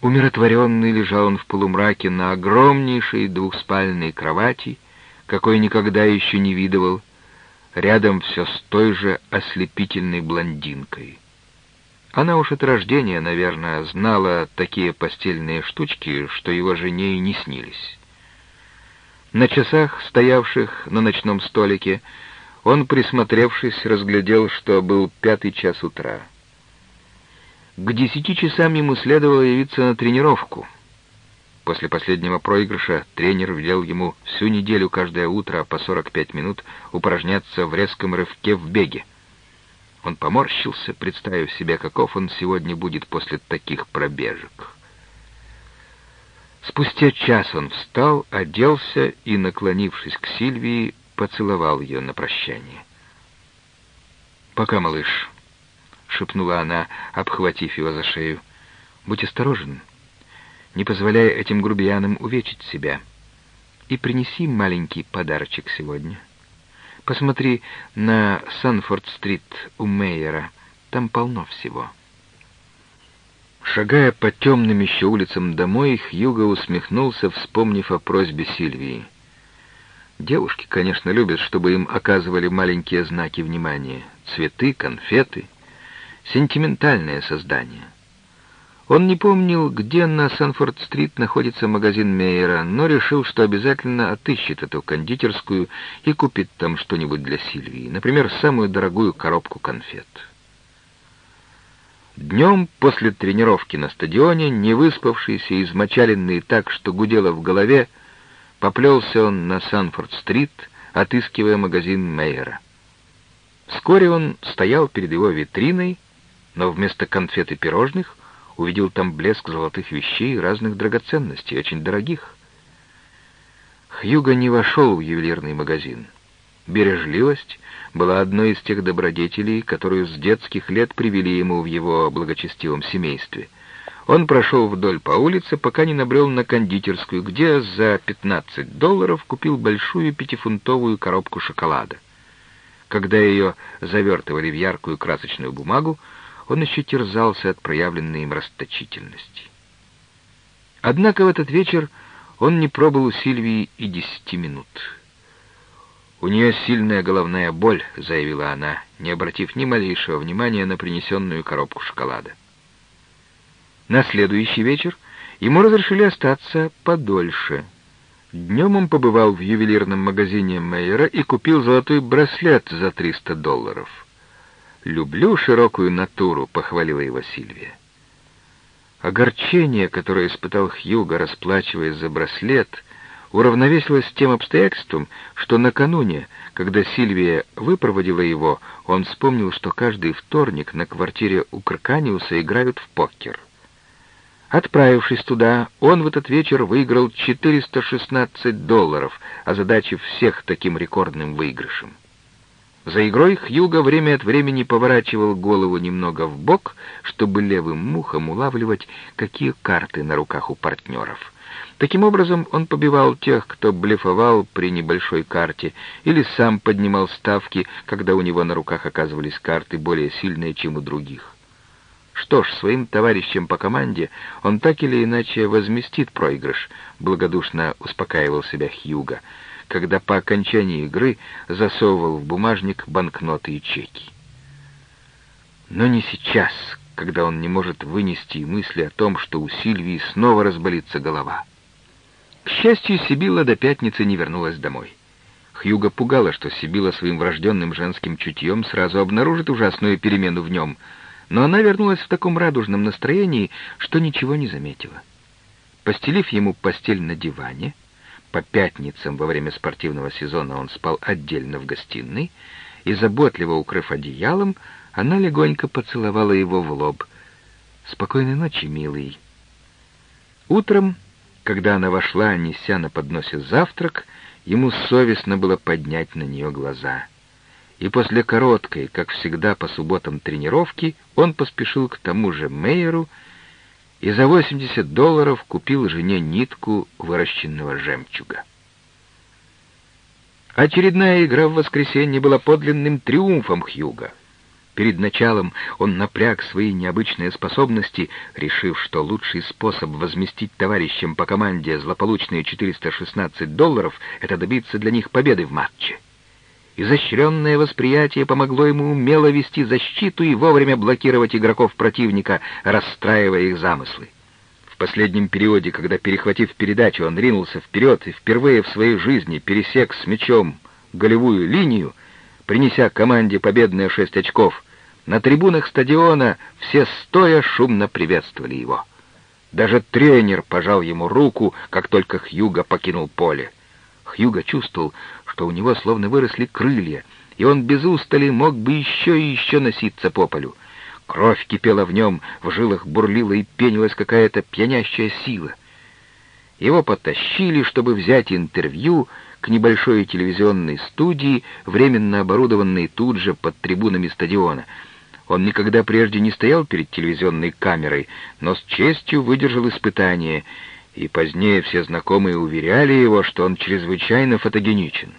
Умиротворенный лежал он в полумраке на огромнейшей двухспальной кровати, какой никогда еще не видывал, рядом все с той же ослепительной блондинкой. Она уж от рождения, наверное, знала такие постельные штучки, что его жене и не снились. На часах, стоявших на ночном столике, он, присмотревшись, разглядел, что был пятый час утра. К десяти часам ему следовало явиться на тренировку. После последнего проигрыша тренер велел ему всю неделю каждое утро по 45 минут упражняться в резком рывке в беге. Он поморщился, представив себе, каков он сегодня будет после таких пробежек. Спустя час он встал, оделся и, наклонившись к Сильвии, поцеловал ее на прощание. «Пока, малыш», — шепнула она, обхватив его за шею. «Будь осторожен, не позволяя этим грубиянам увечить себя. И принеси маленький подарочек сегодня. Посмотри на Санфорд-стрит у Мейера, там полно всего». Шагая по темным еще улицам домой, Хьюго усмехнулся, вспомнив о просьбе Сильвии. Девушки, конечно, любят, чтобы им оказывали маленькие знаки внимания. Цветы, конфеты. Сентиментальное создание. Он не помнил, где на Санфорд-стрит находится магазин Мейера, но решил, что обязательно отыщет эту кондитерскую и купит там что-нибудь для Сильвии, например, самую дорогую коробку конфет. Днем после тренировки на стадионе, не выспавшийся и измочаленный так, что гудело в голове, поплелся он на Санфорд-стрит, отыскивая магазин Мейера. Вскоре он стоял перед его витриной, но вместо конфет и пирожных увидел там блеск золотых вещей разных драгоценностей, очень дорогих. Хьюго не вошел в ювелирный магазин. Бережливость была одной из тех добродетелей, которую с детских лет привели ему в его благочестивом семействе. Он прошел вдоль по улице, пока не набрел на кондитерскую, где за 15 долларов купил большую пятифунтовую коробку шоколада. Когда ее завертывали в яркую красочную бумагу, он еще терзался от проявленной им расточительности. Однако в этот вечер он не пробыл у Сильвии и десяти минут. «У нее сильная головная боль», — заявила она, не обратив ни малейшего внимания на принесенную коробку шоколада. На следующий вечер ему разрешили остаться подольше. Днем он побывал в ювелирном магазине Мейера и купил золотой браслет за 300 долларов. «Люблю широкую натуру», — похвалила его Сильвия. Огорчение, которое испытал Хьюго, расплачиваясь за браслет, уравновесилось тем обстоятельством, что накануне, когда Сильвия выпроводила его, он вспомнил, что каждый вторник на квартире у Крканиуса играют в покер. Отправившись туда, он в этот вечер выиграл 416 долларов, озадачив всех таким рекордным выигрышем. За игрой Хьюго время от времени поворачивал голову немного в бок, чтобы левым мухом улавливать, какие карты на руках у партнеров — Таким образом, он побивал тех, кто блефовал при небольшой карте, или сам поднимал ставки, когда у него на руках оказывались карты более сильные, чем у других. Что ж, своим товарищам по команде он так или иначе возместит проигрыш, благодушно успокаивал себя Хьюга, когда по окончании игры засовывал в бумажник банкноты и чеки. Но не сейчас, когда он не может вынести мысли о том, что у Сильвии снова разболится голова. К счастью, Сибила до пятницы не вернулась домой. Хьюга пугала, что Сибила своим врожденным женским чутьем сразу обнаружит ужасную перемену в нем, но она вернулась в таком радужном настроении, что ничего не заметила. Постелив ему постель на диване, по пятницам во время спортивного сезона он спал отдельно в гостиной, и, заботливо укрыв одеялом, она легонько поцеловала его в лоб. «Спокойной ночи, милый». Утром когда она вошла, неся на подносе завтрак, ему совестно было поднять на нее глаза. И после короткой, как всегда по субботам тренировки, он поспешил к тому же Мейеру и за 80 долларов купил жене нитку выращенного жемчуга. Очередная игра в воскресенье была подлинным триумфом Хьюга. Перед началом он напряг свои необычные способности, решив, что лучший способ возместить товарищам по команде злополучные 416 долларов — это добиться для них победы в матче. Изощренное восприятие помогло ему умело вести защиту и вовремя блокировать игроков противника, расстраивая их замыслы. В последнем периоде, когда, перехватив передачу, он ринулся вперед и впервые в своей жизни пересек с мячом голевую линию, принеся команде победные шесть очков, на трибунах стадиона все стоя шумно приветствовали его. Даже тренер пожал ему руку, как только Хьюга покинул поле. Хьюга чувствовал, что у него словно выросли крылья, и он без устали мог бы еще и еще носиться по полю. Кровь кипела в нем, в жилах бурлила и пенилась какая-то пьянящая сила. Его потащили, чтобы взять интервью к небольшой телевизионной студии, временно оборудованной тут же под трибунами стадиона. Он никогда прежде не стоял перед телевизионной камерой, но с честью выдержал испытание — и позднее все знакомые уверяли его, что он чрезвычайно фотогеничен.